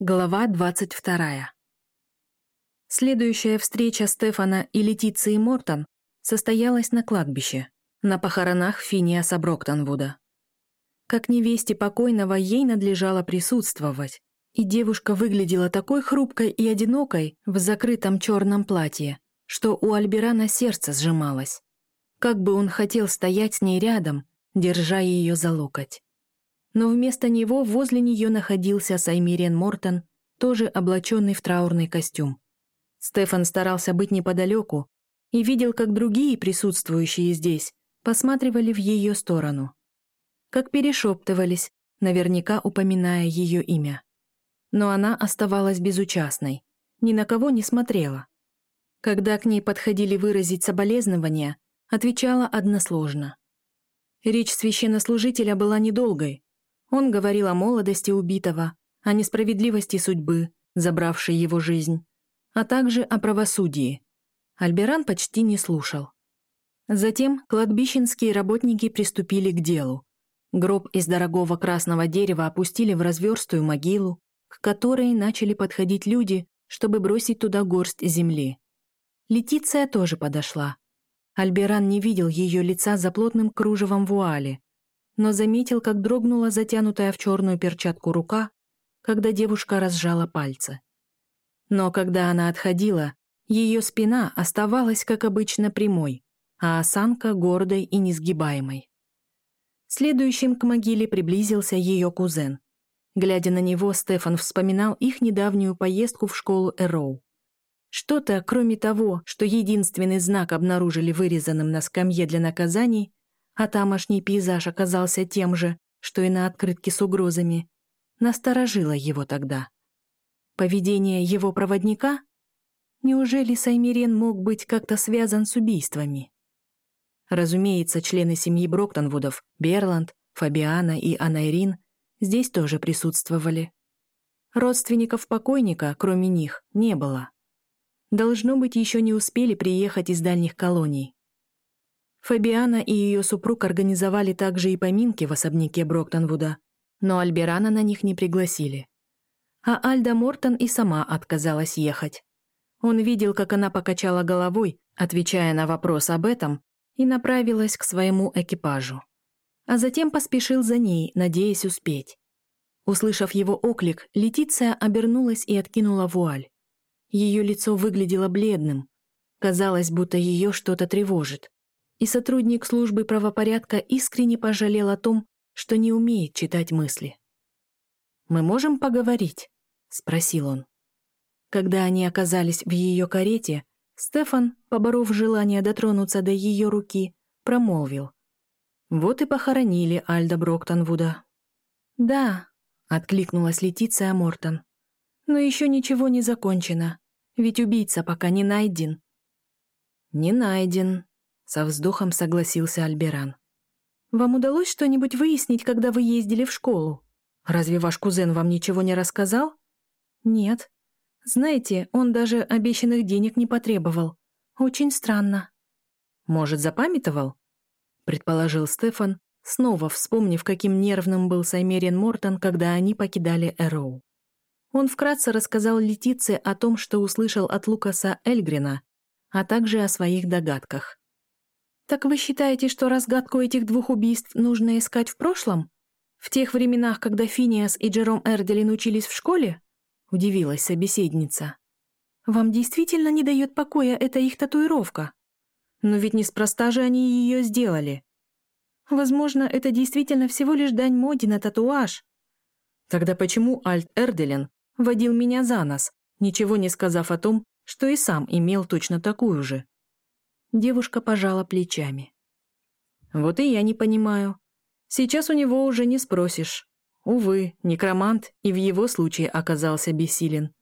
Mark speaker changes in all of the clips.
Speaker 1: Глава 22. Следующая встреча Стефана и Летиции Мортон состоялась на кладбище, на похоронах Финиаса Броктонвуда. Как невесте покойного ей надлежало присутствовать, и девушка выглядела такой хрупкой и одинокой в закрытом черном платье, что у Альберана сердце сжималось. Как бы он хотел стоять с ней рядом, держа ее за локоть но вместо него возле нее находился Саймирен Мортон, тоже облаченный в траурный костюм. Стефан старался быть неподалеку и видел, как другие присутствующие здесь посматривали в ее сторону. Как перешептывались, наверняка упоминая ее имя. Но она оставалась безучастной, ни на кого не смотрела. Когда к ней подходили выразить соболезнования, отвечала односложно. Речь священнослужителя была недолгой, он говорил о молодости убитого, о несправедливости судьбы, забравшей его жизнь, а также о правосудии. Альберан почти не слушал. Затем кладбищенские работники приступили к делу. Гроб из дорогого красного дерева опустили в разверстую могилу, к которой начали подходить люди, чтобы бросить туда горсть земли. Летиция тоже подошла. Альберан не видел ее лица за плотным кружевом вуали, но заметил, как дрогнула затянутая в черную перчатку рука, когда девушка разжала пальцы. Но когда она отходила, ее спина оставалась, как обычно, прямой, а осанка гордой и несгибаемой. Следующим к могиле приблизился ее кузен. Глядя на него, Стефан вспоминал их недавнюю поездку в школу Эроу. Что-то, кроме того, что единственный знак обнаружили вырезанным на скамье для наказаний, а тамошний пейзаж оказался тем же, что и на открытке с угрозами, насторожило его тогда. Поведение его проводника? Неужели Саймирен мог быть как-то связан с убийствами? Разумеется, члены семьи Броктонвудов, Берланд, Фабиана и Анайрин здесь тоже присутствовали. Родственников покойника, кроме них, не было. Должно быть, еще не успели приехать из дальних колоний. Фабиана и ее супруг организовали также и поминки в особняке Броктонвуда, но Альберана на них не пригласили. А Альда Мортон и сама отказалась ехать. Он видел, как она покачала головой, отвечая на вопрос об этом, и направилась к своему экипажу. А затем поспешил за ней, надеясь успеть. Услышав его оклик, Летиция обернулась и откинула вуаль. Ее лицо выглядело бледным. Казалось, будто ее что-то тревожит и сотрудник службы правопорядка искренне пожалел о том, что не умеет читать мысли. «Мы можем поговорить?» — спросил он. Когда они оказались в ее карете, Стефан, поборов желание дотронуться до ее руки, промолвил. «Вот и похоронили Альда Броктонвуда». «Да», — откликнулась Летиция Мортон. «Но еще ничего не закончено, ведь убийца пока не найден». «Не найден», со вздохом согласился Альберан. «Вам удалось что-нибудь выяснить, когда вы ездили в школу? Разве ваш кузен вам ничего не рассказал?» «Нет. Знаете, он даже обещанных денег не потребовал. Очень странно». «Может, запамятовал?» предположил Стефан, снова вспомнив, каким нервным был Саймерин Мортон, когда они покидали Эроу. Он вкратце рассказал Летице о том, что услышал от Лукаса Эльгрина, а также о своих догадках. «Так вы считаете, что разгадку этих двух убийств нужно искать в прошлом? В тех временах, когда Финиас и Джером Эрделин учились в школе?» — удивилась собеседница. «Вам действительно не дает покоя эта их татуировка? Но ведь неспроста же они ее сделали. Возможно, это действительно всего лишь дань моде на татуаж. Тогда почему Альт Эрделин водил меня за нос, ничего не сказав о том, что и сам имел точно такую же?» Девушка пожала плечами. «Вот и я не понимаю. Сейчас у него уже не спросишь. Увы, некромант и в его случае оказался бессилен.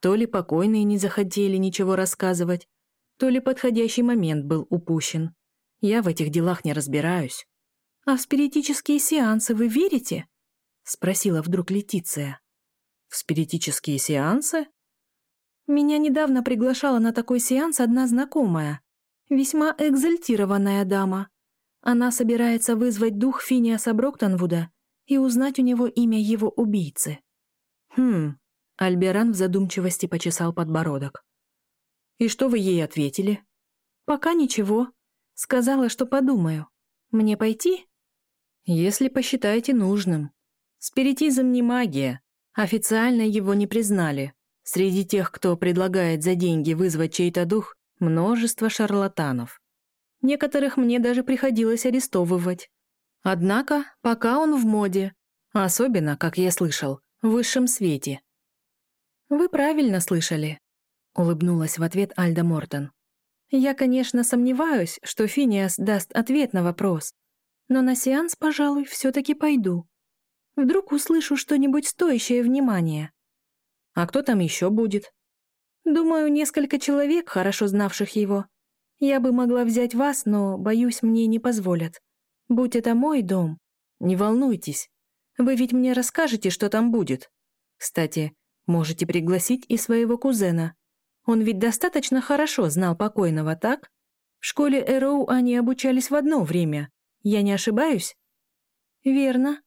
Speaker 1: То ли покойные не захотели ничего рассказывать, то ли подходящий момент был упущен. Я в этих делах не разбираюсь. «А в спиритические сеансы вы верите?» — спросила вдруг Летиция. «В спиритические сеансы?» «Меня недавно приглашала на такой сеанс одна знакомая. Весьма экзальтированная дама. Она собирается вызвать дух Финиаса Броктонвуда и узнать у него имя его убийцы. Хм, Альберан в задумчивости почесал подбородок. «И что вы ей ответили?» «Пока ничего. Сказала, что подумаю. Мне пойти?» «Если посчитаете нужным. Спиритизм не магия. Официально его не признали. Среди тех, кто предлагает за деньги вызвать чей-то дух, множество шарлатанов. Некоторых мне даже приходилось арестовывать. Однако, пока он в моде. Особенно, как я слышал, в высшем свете. «Вы правильно слышали», — улыбнулась в ответ Альда Мортон. «Я, конечно, сомневаюсь, что Финиас даст ответ на вопрос, но на сеанс, пожалуй, все таки пойду. Вдруг услышу что-нибудь стоящее внимания». «А кто там еще будет?» «Думаю, несколько человек, хорошо знавших его. Я бы могла взять вас, но, боюсь, мне не позволят. Будь это мой дом, не волнуйтесь. Вы ведь мне расскажете, что там будет. Кстати, можете пригласить и своего кузена. Он ведь достаточно хорошо знал покойного, так? В школе Эроу они обучались в одно время. Я не ошибаюсь? Верно.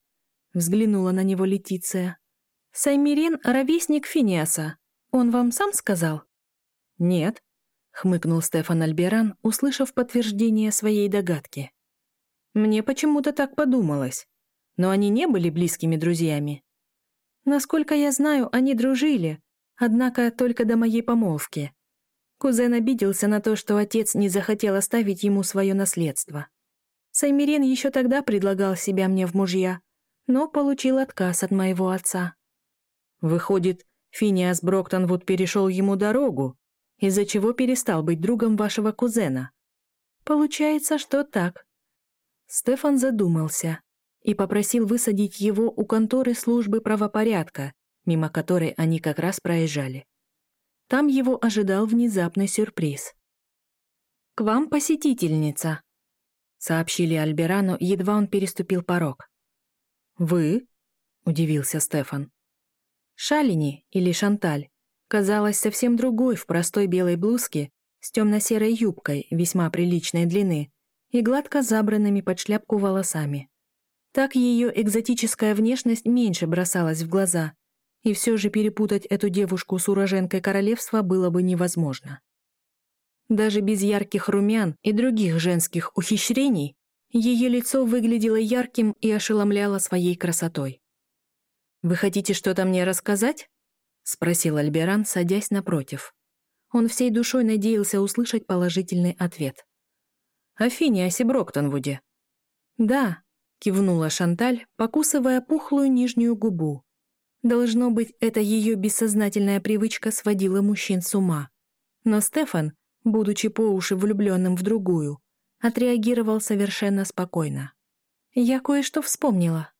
Speaker 1: Взглянула на него Летиция. Саймирен — ровесник Финиаса. Он вам сам сказал? Нет хмыкнул Стефан Альберан, услышав подтверждение своей догадки. Мне почему-то так подумалось. Но они не были близкими друзьями. Насколько я знаю, они дружили, однако только до моей помолвки. Кузен обиделся на то, что отец не захотел оставить ему свое наследство. Саймирен еще тогда предлагал себя мне в мужья, но получил отказ от моего отца. Выходит, Финиас Броктонвуд перешел ему дорогу, из-за чего перестал быть другом вашего кузена. Получается, что так. Стефан задумался и попросил высадить его у конторы службы правопорядка, мимо которой они как раз проезжали. Там его ожидал внезапный сюрприз. «К вам посетительница», — сообщили Альберану, едва он переступил порог. «Вы?» — удивился Стефан. «Шалини или Шанталь казалась совсем другой в простой белой блузке с темно-серой юбкой весьма приличной длины и гладко забранными под шляпку волосами. Так ее экзотическая внешность меньше бросалась в глаза, и все же перепутать эту девушку с уроженкой королевства было бы невозможно. Даже без ярких румян и других женских ухищрений ее лицо выглядело ярким и ошеломляло своей красотой. «Вы хотите что-то мне рассказать?» — спросил Альберан, садясь напротив. Он всей душой надеялся услышать положительный ответ. «О Финиасе Броктонвуде». «Да», — кивнула Шанталь, покусывая пухлую нижнюю губу. Должно быть, это ее бессознательная привычка сводила мужчин с ума. Но Стефан, будучи по уши влюбленным в другую, отреагировал совершенно спокойно. «Я кое-что вспомнила».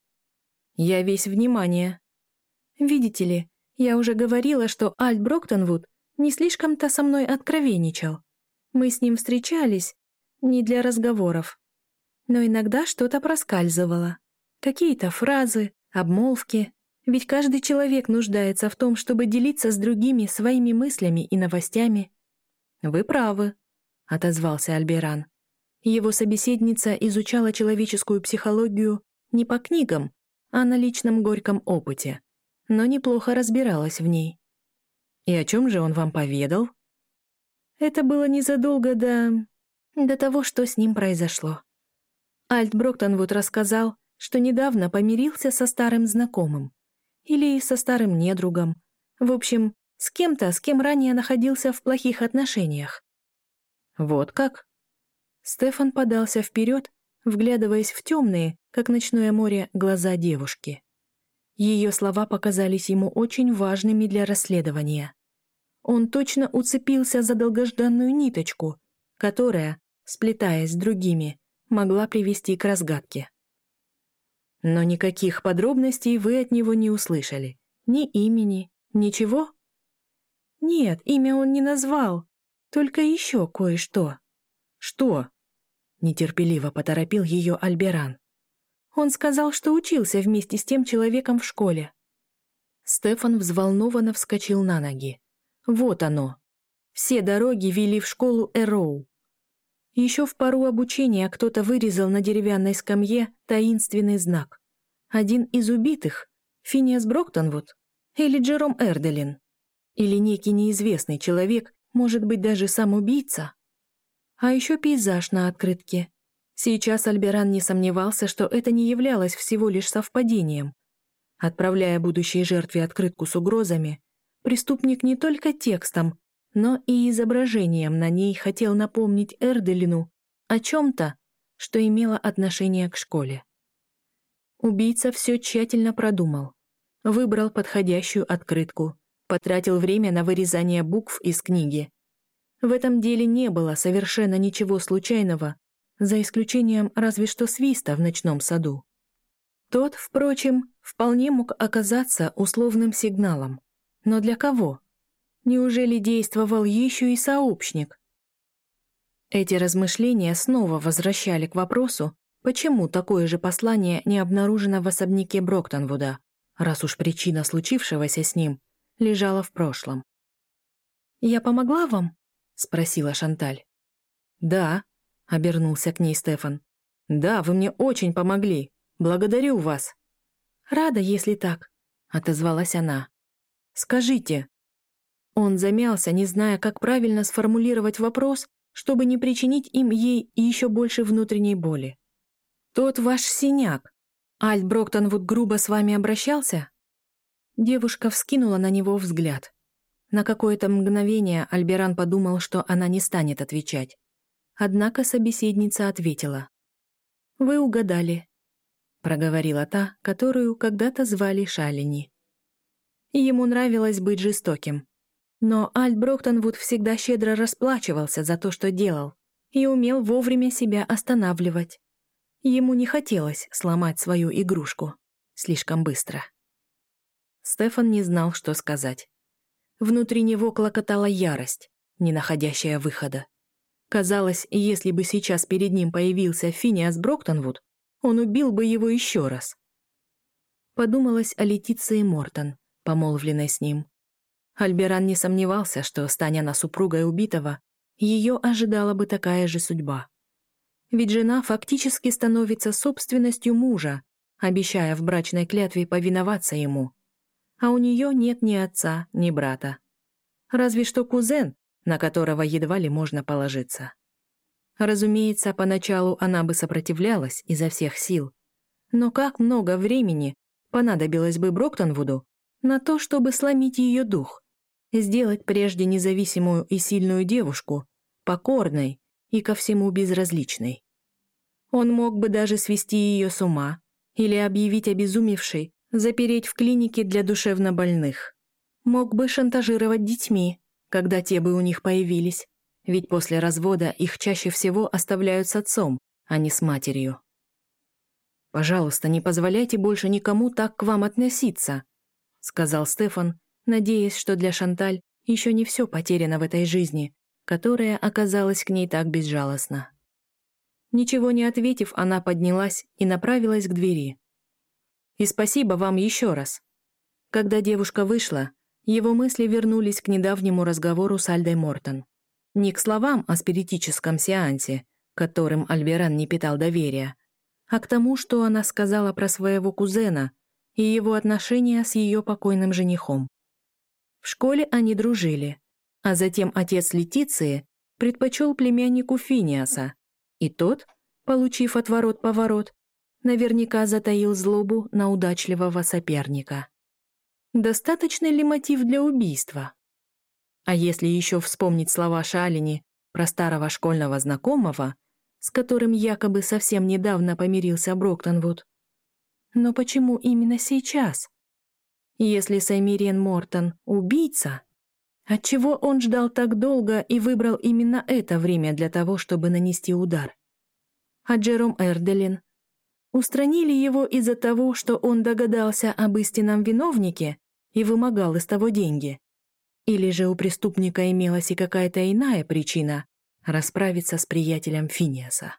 Speaker 1: «Я весь внимание». «Видите ли, я уже говорила, что Альт Броктонвуд не слишком-то со мной откровенничал. Мы с ним встречались не для разговоров. Но иногда что-то проскальзывало. Какие-то фразы, обмолвки. Ведь каждый человек нуждается в том, чтобы делиться с другими своими мыслями и новостями. «Вы правы», — отозвался Альберан. Его собеседница изучала человеческую психологию не по книгам, а на личном горьком опыте но неплохо разбиралась в ней. «И о чем же он вам поведал?» Это было незадолго до... до того, что с ним произошло. Альт Броктонвуд рассказал, что недавно помирился со старым знакомым. Или со старым недругом. В общем, с кем-то, с кем ранее находился в плохих отношениях. «Вот как?» Стефан подался вперед, вглядываясь в темные, как ночное море, глаза девушки. Ее слова показались ему очень важными для расследования. Он точно уцепился за долгожданную ниточку, которая, сплетаясь с другими, могла привести к разгадке. Но никаких подробностей вы от него не услышали. Ни имени, ничего? Нет, имя он не назвал. Только еще кое-что. Что? Нетерпеливо поторопил ее Альберан. Он сказал, что учился вместе с тем человеком в школе. Стефан взволнованно вскочил на ноги. Вот оно. Все дороги вели в школу Эроу. Еще в пару обучения кто-то вырезал на деревянной скамье таинственный знак. Один из убитых, Финиас Броктонвуд, Или Джером Эрделин? Или некий неизвестный человек, может быть, даже сам убийца? А еще пейзаж на открытке. Сейчас Альберан не сомневался, что это не являлось всего лишь совпадением. Отправляя будущей жертве открытку с угрозами, преступник не только текстом, но и изображением на ней хотел напомнить Эрделину о чем-то, что имело отношение к школе. Убийца все тщательно продумал. Выбрал подходящую открытку, потратил время на вырезание букв из книги. В этом деле не было совершенно ничего случайного, за исключением разве что свиста в ночном саду. Тот, впрочем, вполне мог оказаться условным сигналом. Но для кого? Неужели действовал еще и сообщник? Эти размышления снова возвращали к вопросу, почему такое же послание не обнаружено в особняке Броктонвуда, раз уж причина случившегося с ним лежала в прошлом. «Я помогла вам?» — спросила Шанталь. «Да», — обернулся к ней Стефан. «Да, вы мне очень помогли. Благодарю вас». «Рада, если так», — отозвалась она. «Скажите». Он замялся, не зная, как правильно сформулировать вопрос, чтобы не причинить им ей еще больше внутренней боли. «Тот ваш синяк. Альт Броктонвуд грубо с вами обращался?» Девушка вскинула на него взгляд. На какое-то мгновение Альберан подумал, что она не станет отвечать. Однако собеседница ответила. «Вы угадали», — проговорила та, которую когда-то звали Шалини. Ему нравилось быть жестоким. Но Альт Броктонвуд всегда щедро расплачивался за то, что делал, и умел вовремя себя останавливать. Ему не хотелось сломать свою игрушку слишком быстро. Стефан не знал, что сказать. Внутри него клокотала ярость, не находящая выхода. Казалось, если бы сейчас перед ним появился Финиас Броктонвуд, он убил бы его еще раз. Подумалось о Летиции Мортон, помолвленной с ним. Альберан не сомневался, что, станя на супругой убитого, ее ожидала бы такая же судьба. Ведь жена фактически становится собственностью мужа, обещая в брачной клятве повиноваться ему. А у нее нет ни отца, ни брата. Разве что кузен, на которого едва ли можно положиться. Разумеется, поначалу она бы сопротивлялась изо всех сил. Но как много времени понадобилось бы Броктонвуду на то, чтобы сломить ее дух, сделать прежде независимую и сильную девушку, покорной и ко всему безразличной. Он мог бы даже свести ее с ума или объявить обезумевшей, запереть в клинике для душевнобольных. Мог бы шантажировать детьми, когда те бы у них появились, ведь после развода их чаще всего оставляют с отцом, а не с матерью. «Пожалуйста, не позволяйте больше никому так к вам относиться», сказал Стефан, надеясь, что для Шанталь еще не все потеряно в этой жизни, которая оказалась к ней так безжалостна. Ничего не ответив, она поднялась и направилась к двери. «И спасибо вам еще раз». Когда девушка вышла, его мысли вернулись к недавнему разговору с Альдой Мортон. Не к словам о спиритическом сеансе, которым Альберан не питал доверия, а к тому, что она сказала про своего кузена и его отношения с ее покойным женихом. В школе они дружили, а затем отец Летиции предпочел племяннику Финиаса, и тот, получив отворот-поворот, наверняка затаил злобу на удачливого соперника. Достаточный ли мотив для убийства? А если еще вспомнить слова Шалини про старого школьного знакомого, с которым якобы совсем недавно помирился Броктонвуд? Но почему именно сейчас? Если Саймириен Мортон — убийца, отчего он ждал так долго и выбрал именно это время для того, чтобы нанести удар? А Джером Эрделин? Устранили его из-за того, что он догадался об истинном виновнике и вымогал из того деньги. Или же у преступника имелась и какая-то иная причина расправиться с приятелем Финиаса.